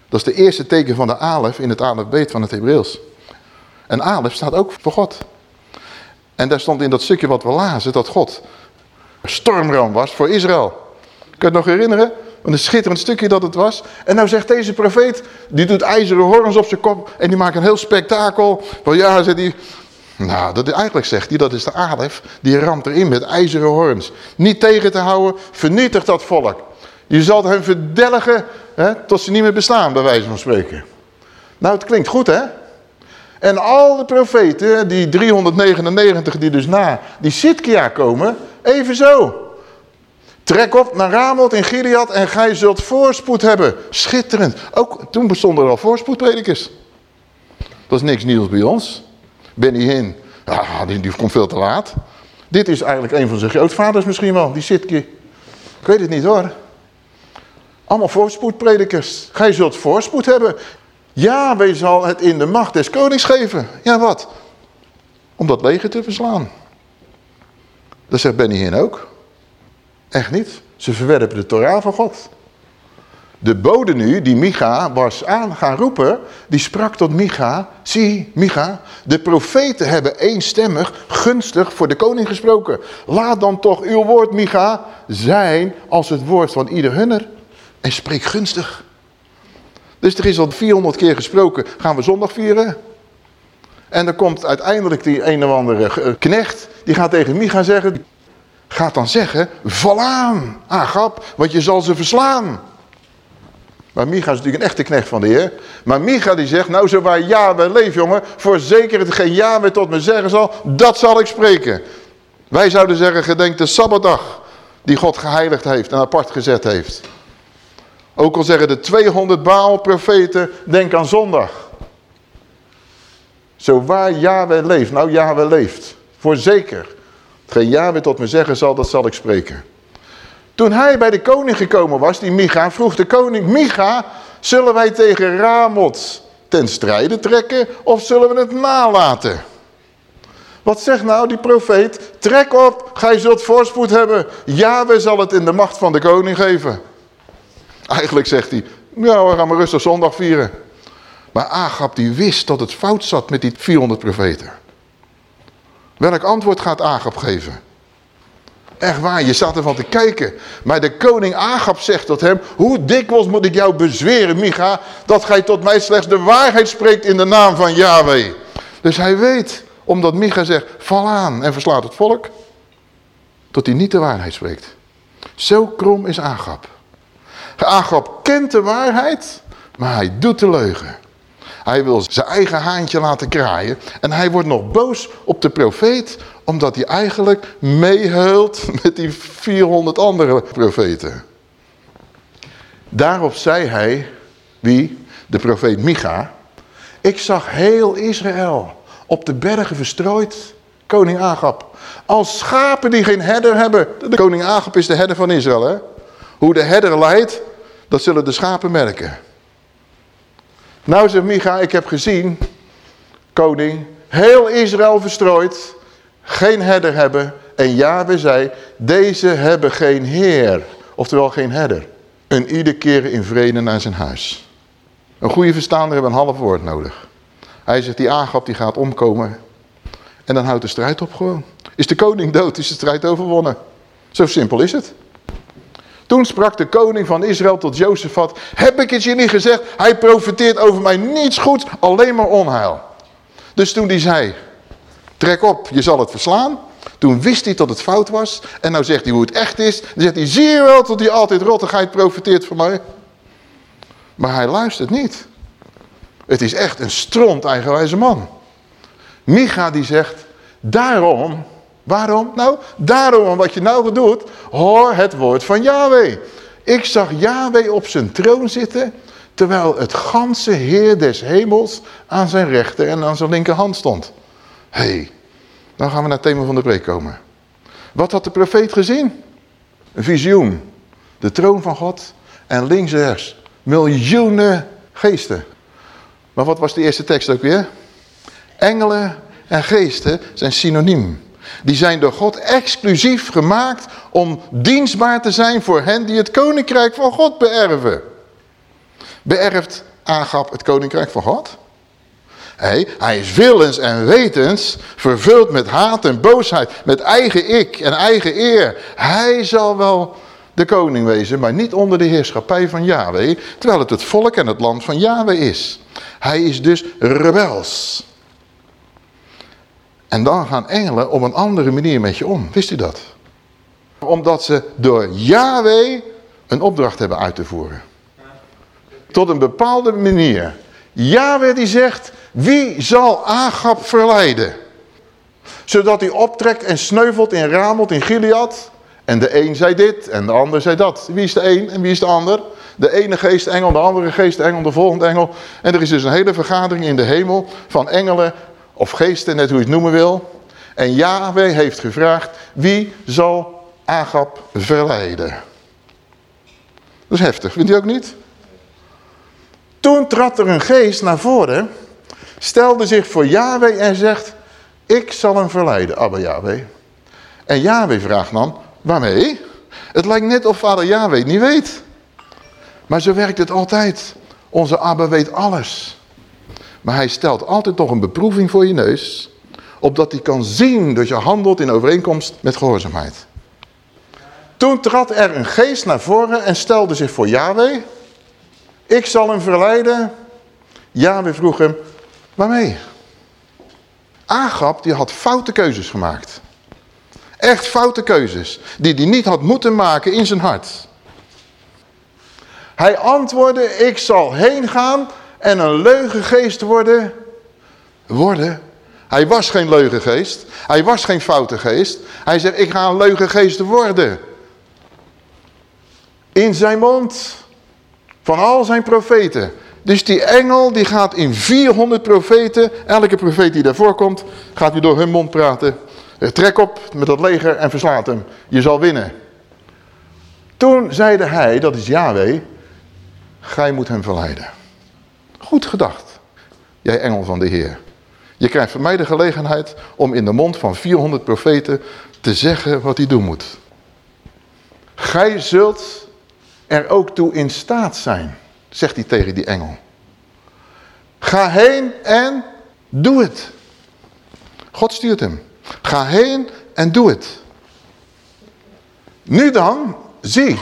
Dat is de eerste teken van de alef in het alefbeet van het Hebreeuws. En alef staat ook voor God. En daar stond in dat stukje wat we lazen dat God stormram was voor Israël. Kun je het nog herinneren? Wat een schitterend stukje dat het was. En nou zegt deze profeet, die doet ijzeren horens op zijn kop en die maakt een heel spektakel. Van ja, zegt hij, nou, dat, eigenlijk zegt hij, dat is de Alef, die ramt erin met ijzeren horens. Niet tegen te houden, vernietigt dat volk. Je zal hen verdelgen hè, tot ze niet meer bestaan, bij wijze van spreken. Nou, het klinkt goed, hè? En al de profeten, die 399 die dus na die Sitkia komen, evenzo. Trek op naar Ramoth in Gilead en gij zult voorspoed hebben. Schitterend. Ook toen bestonden er al voorspoedpredikers. Dat is niks nieuws bij ons. Benny Hinn, ja, die, die komt veel te laat. Dit is eigenlijk een van zijn grootvaders misschien wel, die Sitke. Ik weet het niet hoor. Allemaal voorspoedpredikers. Gij zult voorspoed hebben. Ja, wij zal het in de macht des konings geven. Ja, wat? Om dat leger te verslaan. Dat zegt Benny Hinn ook. Echt niet. Ze verwerpen de Torah van God. De bode nu, die Micha was aan gaan roepen, die sprak tot Micha. Zie, Micha, de profeten hebben eenstemmig gunstig voor de koning gesproken. Laat dan toch uw woord, Micha, zijn als het woord van ieder hunner. En spreek gunstig. Dus er is al 400 keer gesproken, gaan we zondag vieren? En dan komt uiteindelijk die een of andere knecht, die gaat tegen Micha zeggen, gaat dan zeggen, val aan, Agap, want je zal ze verslaan. Maar Micha is natuurlijk een echte knecht van de Heer. Maar Micha die zegt, nou zo waar Yahweh leeft jongen, voorzeker het geen Yahweh tot me zeggen zal, dat zal ik spreken. Wij zouden zeggen, gedenk de Sabbatdag die God geheiligd heeft en apart gezet heeft. Ook al zeggen de 200 Baal-profeten, denk aan zondag. Zo waar Yahweh leeft, nou Yahweh leeft, voorzeker. Geen Yahweh tot me zeggen zal, dat zal ik spreken. Toen hij bij de koning gekomen was, die Micha, vroeg de koning, Micha, zullen wij tegen Ramot ten strijde trekken of zullen we het nalaten? Wat zegt nou die profeet? Trek op, gij zult voorspoed hebben. Yahweh zal het in de macht van de koning geven. Eigenlijk zegt hij, ja we gaan maar rustig zondag vieren. Maar Agab die wist dat het fout zat met die 400 profeten. Welk antwoord gaat Agab geven? Echt waar, je staat ervan te kijken. Maar de koning Agab zegt tot hem, hoe dikwijls moet ik jou bezweren, Micha, dat gij tot mij slechts de waarheid spreekt in de naam van Yahweh. Dus hij weet, omdat Micha zegt, val aan en verslaat het volk, tot hij niet de waarheid spreekt. Zo krom is Agab. Agab kent de waarheid, maar hij doet de leugen. Hij wil zijn eigen haantje laten kraaien. En hij wordt nog boos op de profeet, omdat hij eigenlijk meehuilt met die 400 andere profeten. Daarop zei hij, wie? De profeet Micha. Ik zag heel Israël op de bergen verstrooid, koning Agab. Als schapen die geen herder hebben. De koning Agab is de herder van Israël. Hè? Hoe de herder leidt, dat zullen de schapen merken. Nou zegt Micha, ik heb gezien, koning, heel Israël verstrooid, geen herder hebben. En Yahweh zei, deze hebben geen heer, oftewel geen herder. En ieder keer in vrede naar zijn huis. Een goede verstaander heeft een half woord nodig. Hij zegt, die Agap die gaat omkomen. En dan houdt de strijd op gewoon. Is de koning dood, is de strijd overwonnen. Zo simpel is het. Toen sprak de koning van Israël tot Jozefat, heb ik het je niet gezegd? Hij profiteert over mij niets goeds, alleen maar onheil. Dus toen hij zei, trek op, je zal het verslaan. Toen wist hij dat het fout was. En nou zegt hij hoe het echt is. Dan zegt hij, zie je wel dat hij altijd rottigheid profiteert van mij? Maar hij luistert niet. Het is echt een stront eigenwijze man. Micha die zegt, daarom Waarom? Nou, daarom wat je nou doet, hoor het woord van Yahweh. Ik zag Yahweh op zijn troon zitten, terwijl het ganse Heer des hemels aan zijn rechter en aan zijn linkerhand stond. Hé, hey, dan gaan we naar het thema van de preek komen. Wat had de profeet gezien? Een visioen. De troon van God en links en rechts miljoenen geesten. Maar wat was de eerste tekst ook weer? Engelen en geesten zijn synoniem. Die zijn door God exclusief gemaakt om dienstbaar te zijn voor hen die het koninkrijk van God beërven. Beërft Agap het koninkrijk van God? Hij is willens en wetens vervuld met haat en boosheid, met eigen ik en eigen eer. Hij zal wel de koning wezen, maar niet onder de heerschappij van Yahweh, terwijl het het volk en het land van Yahweh is. Hij is dus rebels. En dan gaan engelen op een andere manier met je om. Wist u dat? Omdat ze door Yahweh een opdracht hebben uit te voeren. Tot een bepaalde manier. Yahweh die zegt, wie zal Agap verleiden? Zodat hij optrekt en sneuvelt in Ramot in Gilead. En de een zei dit en de ander zei dat. Wie is de een en wie is de ander? De ene geestengel, de andere geestengel, de volgende engel. En er is dus een hele vergadering in de hemel van engelen of geesten, net hoe je het noemen wil. En Yahweh heeft gevraagd, wie zal Agap verleiden? Dat is heftig, vindt u ook niet? Toen trad er een geest naar voren, stelde zich voor Yahweh en zegt, ik zal hem verleiden, Abba Yahweh. En Yahweh vraagt dan, waarmee? Het lijkt net of vader Yahweh niet weet. Maar zo werkt het altijd. Onze Abba weet alles. Maar hij stelt altijd nog een beproeving voor je neus. Opdat hij kan zien dat je handelt in overeenkomst met gehoorzaamheid. Toen trad er een geest naar voren en stelde zich voor Yahweh. Ik zal hem verleiden. Yahweh vroeg hem, waarmee? Agap die had foute keuzes gemaakt. Echt foute keuzes. Die hij niet had moeten maken in zijn hart. Hij antwoordde, ik zal heen gaan en een leugengeest worden. Worden. Hij was geen leugengeest. Hij was geen foute geest. Hij zegt, ik ga een leugengeest worden. In zijn mond. Van al zijn profeten. Dus die engel die gaat in 400 profeten. Elke profeet die daarvoor komt, gaat hij door hun mond praten. Trek op met dat leger en verslaat hem. Je zal winnen. Toen zeide hij, dat is Yahweh, gij moet hem verleiden. Goed gedacht, jij engel van de Heer. Je krijgt van mij de gelegenheid om in de mond van 400 profeten te zeggen wat hij doen moet. Gij zult er ook toe in staat zijn, zegt hij tegen die engel. Ga heen en doe het. God stuurt hem. Ga heen en doe het. Nu dan, zie,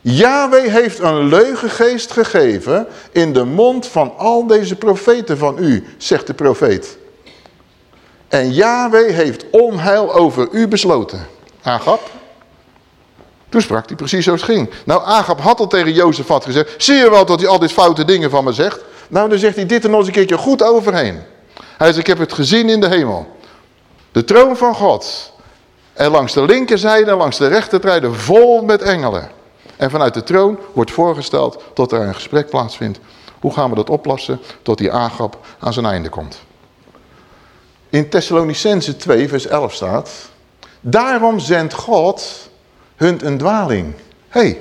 Yahweh heeft een leugengeest gegeven in de mond van al deze profeten van u, zegt de profeet. En Yahweh heeft onheil over u besloten. Agap. Toen sprak hij precies zoals het ging. Nou, Agap had al tegen Jozefat gezegd, zie je wel dat hij al dit foute dingen van me zegt? Nou, dan zegt hij dit er nog eens een keertje goed overheen. Hij zegt, ik heb het gezien in de hemel. De troon van God. En langs de linkerzijde en langs de rechterzijde vol met engelen. En vanuit de troon wordt voorgesteld tot er een gesprek plaatsvindt. Hoe gaan we dat oplossen tot die aangap aan zijn einde komt. In Thessalonicense 2 vers 11 staat. Daarom zendt God hun een dwaling. Hé, hey,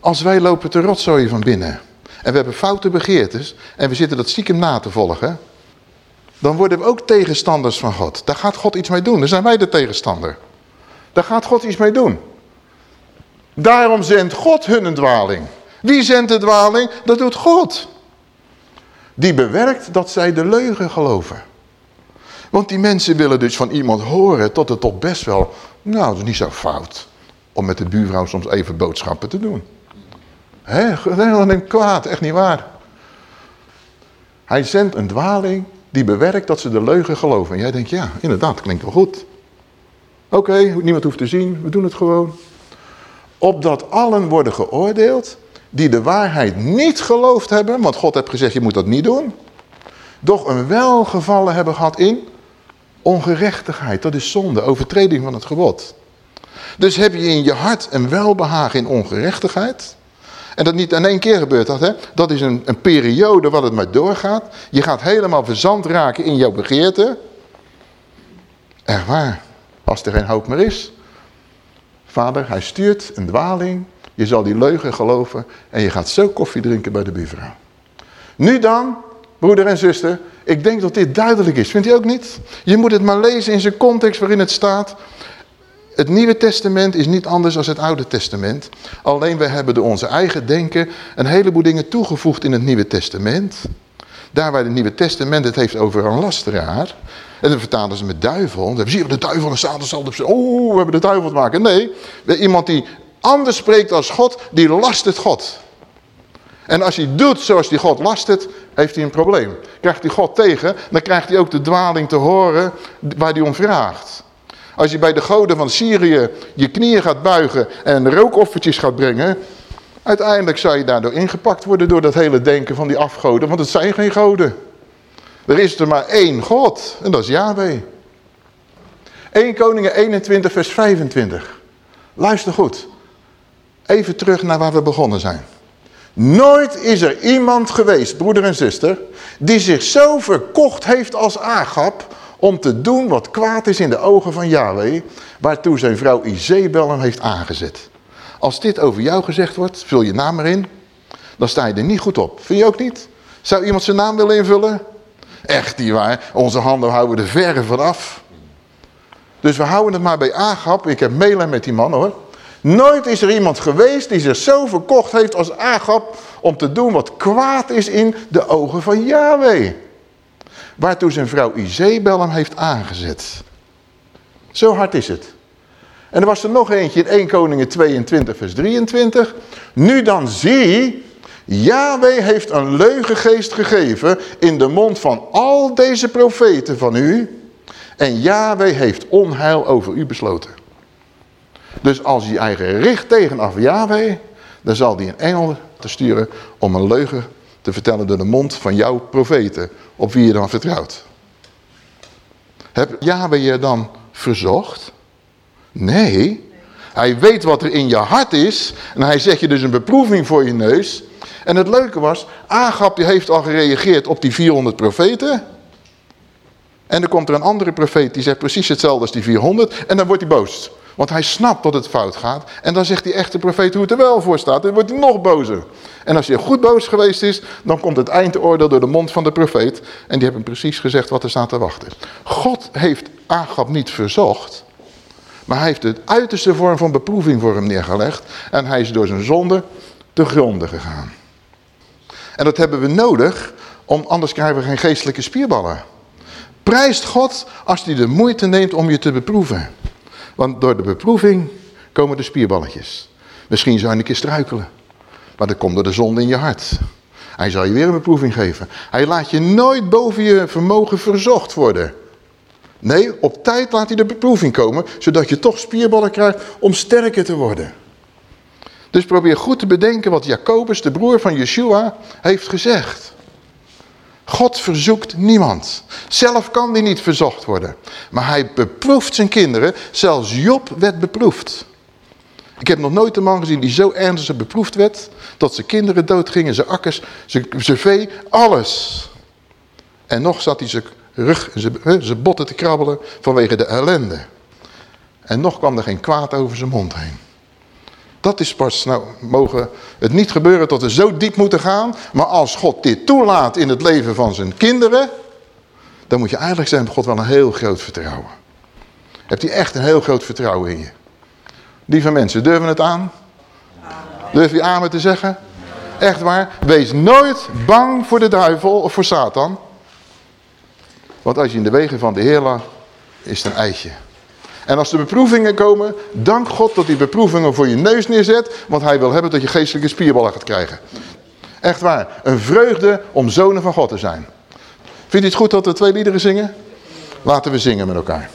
als wij lopen te rotzooien van binnen. En we hebben foute begeertes. En we zitten dat stiekem na te volgen. Dan worden we ook tegenstanders van God. Daar gaat God iets mee doen. Dan zijn wij de tegenstander. Daar gaat God iets mee doen. Daarom zendt God hun een dwaling. Wie zendt de dwaling? Dat doet God. Die bewerkt dat zij de leugen geloven. Want die mensen willen dus van iemand horen tot het toch best wel... Nou, niet zo fout om met de buurvrouw soms even boodschappen te doen. Hé, helemaal een kwaad, echt niet waar. Hij zendt een dwaling die bewerkt dat ze de leugen geloven. En jij denkt, ja, inderdaad, klinkt wel goed. Oké, niemand hoeft te zien, we doen het gewoon opdat allen worden geoordeeld die de waarheid niet geloofd hebben, want God heeft gezegd je moet dat niet doen, doch een welgevallen hebben gehad in ongerechtigheid. Dat is zonde, overtreding van het gebod. Dus heb je in je hart een welbehagen in ongerechtigheid, en dat niet in één keer gebeurt dat, hè? Dat is een, een periode wat het maar doorgaat. Je gaat helemaal verzand raken in jouw begeerte. Echt waar. Als er geen hoop meer is, Vader, hij stuurt een dwaling. Je zal die leugen geloven en je gaat zo koffie drinken bij de buurvrouw. Nu dan, broeder en zuster, ik denk dat dit duidelijk is. Vindt u ook niet? Je moet het maar lezen in zijn context waarin het staat. Het Nieuwe Testament is niet anders dan het Oude Testament. Alleen we hebben door onze eigen denken een heleboel dingen toegevoegd in het Nieuwe Testament. Daar waar het Nieuwe Testament het heeft over een lasteraar. En dan vertalen ze met duivel. Dan zie je de duivel en Satan zal op Oh, we hebben de duivel te maken. Nee, iemand die anders spreekt als God, die last het God. En als hij doet zoals die God last het, heeft hij een probleem. Krijgt hij God tegen, dan krijgt hij ook de dwaling te horen waar hij om vraagt. Als je bij de goden van Syrië je knieën gaat buigen en rookoffertjes gaat brengen... uiteindelijk zou je daardoor ingepakt worden door dat hele denken van die afgoden. Want het zijn geen goden. Er is er maar één God en dat is Yahweh. 1 Koningen 21 vers 25. Luister goed. Even terug naar waar we begonnen zijn. Nooit is er iemand geweest, broeder en zuster, die zich zo verkocht heeft als Agap om te doen wat kwaad is in de ogen van Yahweh, waartoe zijn vrouw Izebel hem heeft aangezet. Als dit over jou gezegd wordt, vul je naam erin, dan sta je er niet goed op. Vind je ook niet? Zou iemand zijn naam willen invullen? Echt niet waar. Onze handen houden er verre vanaf. Dus we houden het maar bij Agap. Ik heb mailen met die man hoor. Nooit is er iemand geweest die zich zo verkocht heeft als Agap om te doen wat kwaad is in de ogen van Yahweh. Waartoe zijn vrouw Izebel hem heeft aangezet. Zo hard is het. En er was er nog eentje in 1 Koningen 22 vers 23. Nu dan zie, Yahweh heeft een leugengeest gegeven in de mond van al deze profeten van u. En Yahweh heeft onheil over u besloten. Dus als hij eigen richt tegen af Yahweh, dan zal hij een engel te sturen om een leugen te vertellen door de mond van jouw profeten, op wie je dan vertrouwt. Heb Yahweh je dan verzocht? Nee. Hij weet wat er in je hart is en hij zet je dus een beproeving voor je neus. En het leuke was, Agap heeft al gereageerd op die 400 profeten. En dan komt er een andere profeet die zegt precies hetzelfde als die 400 en dan wordt hij boos. Want hij snapt dat het fout gaat. En dan zegt die echte profeet hoe het er wel voor staat. En wordt hij nog bozer. En als hij goed boos geweest is, dan komt het eindoordeel door de mond van de profeet. En die hem precies gezegd wat er staat te wachten. God heeft Agab niet verzocht. Maar hij heeft het uiterste vorm van beproeving voor hem neergelegd. En hij is door zijn zonde te gronden gegaan. En dat hebben we nodig, om, anders krijgen we geen geestelijke spierballen. Prijst God als hij de moeite neemt om je te beproeven. Want door de beproeving komen de spierballetjes. Misschien zou je een keer struikelen. Maar dan komt door de zonde in je hart. Hij zal je weer een beproeving geven. Hij laat je nooit boven je vermogen verzocht worden. Nee, op tijd laat hij de beproeving komen, zodat je toch spierballen krijgt om sterker te worden. Dus probeer goed te bedenken wat Jacobus, de broer van Yeshua, heeft gezegd. God verzoekt niemand. Zelf kan die niet verzocht worden. Maar hij beproeft zijn kinderen. Zelfs Job werd beproefd. Ik heb nog nooit een man gezien die zo ernstig beproefd werd. Dat zijn kinderen doodgingen, zijn akkers, zijn, zijn vee, alles. En nog zat hij zijn rug zijn botten te krabbelen vanwege de ellende. En nog kwam er geen kwaad over zijn mond heen. Dat is pas, nou, mogen het niet gebeuren tot we zo diep moeten gaan. Maar als God dit toelaat in het leven van zijn kinderen, dan moet je eigenlijk zijn God wel een heel groot vertrouwen. Hebt hij echt een heel groot vertrouwen in je. Lieve mensen, durven het aan? Durf je amen te zeggen? Echt waar, wees nooit bang voor de duivel of voor Satan. Want als je in de wegen van de Heer lag, is het een eitje. En als de beproevingen komen, dank God dat die beproevingen voor je neus neerzet. Want hij wil hebben dat je geestelijke spierballen gaat krijgen. Echt waar. Een vreugde om zonen van God te zijn. Vindt u het goed dat we twee liederen zingen? Laten we zingen met elkaar.